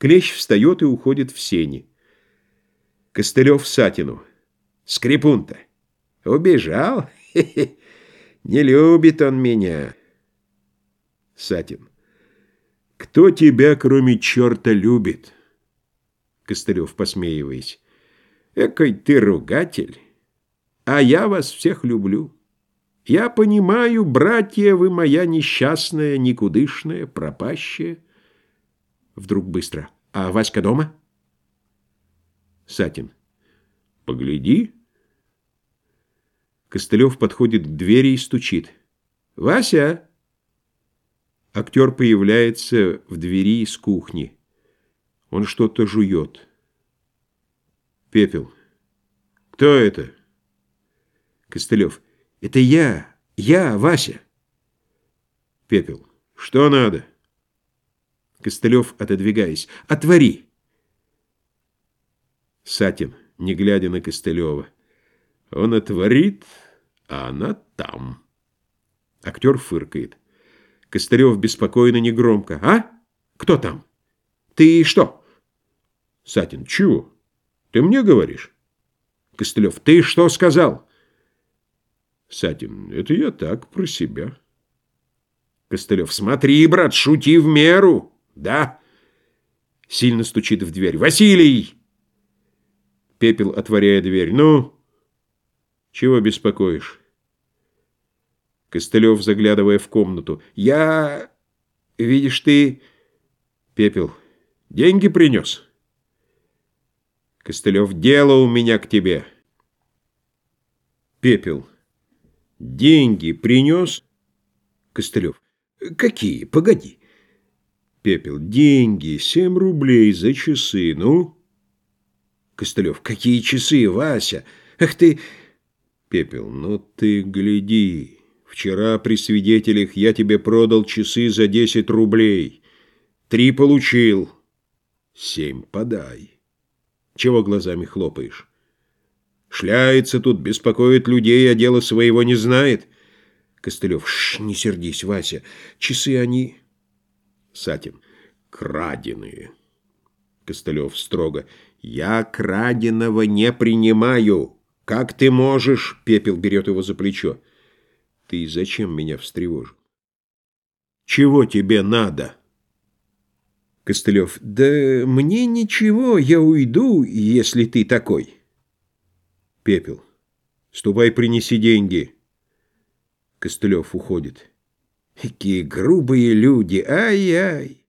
Клещ встает и уходит в сени. Костылев Сатину. Скрипун-то. Убежал? Не любит он меня. Сатин. Кто тебя, кроме черта, любит? Костылев, посмеиваясь. Экой ты ругатель, а я вас всех люблю. Я понимаю, братья, вы моя несчастная, никудышная, пропащая. Вдруг быстро. А Васька дома? Сатин. Погляди. Костылев подходит к двери и стучит. «Вася!» Актер появляется в двери из кухни. Он что-то жует. Пепел. «Кто это?» Костылев. «Это я! Я, Вася!» Пепел. «Что надо?» Костылев, отодвигаясь. «Отвори!» Сатин, не глядя на Костылева. «Он отворит, а она там». Актер фыркает. Костылев беспокойно, негромко. «А? Кто там? Ты что?» Сатин. «Чего? Ты мне говоришь?» Костылев. «Ты что сказал?» Сатин. «Это я так, про себя». Костылев. «Смотри, брат, шути в меру!» «Да?» Сильно стучит в дверь. «Василий!» Пепел, отворяя дверь. «Ну? Чего беспокоишь?» Костылев, заглядывая в комнату. «Я... Видишь ты...» Пепел. «Деньги принес?» Костылев. «Дело у меня к тебе». Пепел. «Деньги принес?» Костылев. «Какие? Погоди». Пепел. Деньги. Семь рублей за часы. Ну? Костылев. Какие часы, Вася? Ах ты... Пепел. Ну ты гляди. Вчера при свидетелях я тебе продал часы за десять рублей. Три получил. Семь подай. Чего глазами хлопаешь? Шляется тут, беспокоит людей, а дела своего не знает. Костылев. Ш, не сердись, Вася. Часы они... Сатин. Краденые. Костылев строго. Я краденого не принимаю. Как ты можешь? Пепел берет его за плечо. Ты зачем меня встревожил? Чего тебе надо? Костылев. Да мне ничего, я уйду, если ты такой. Пепел. Ступай, принеси деньги. Костылев уходит. Какие грубые люди! Ай-яй!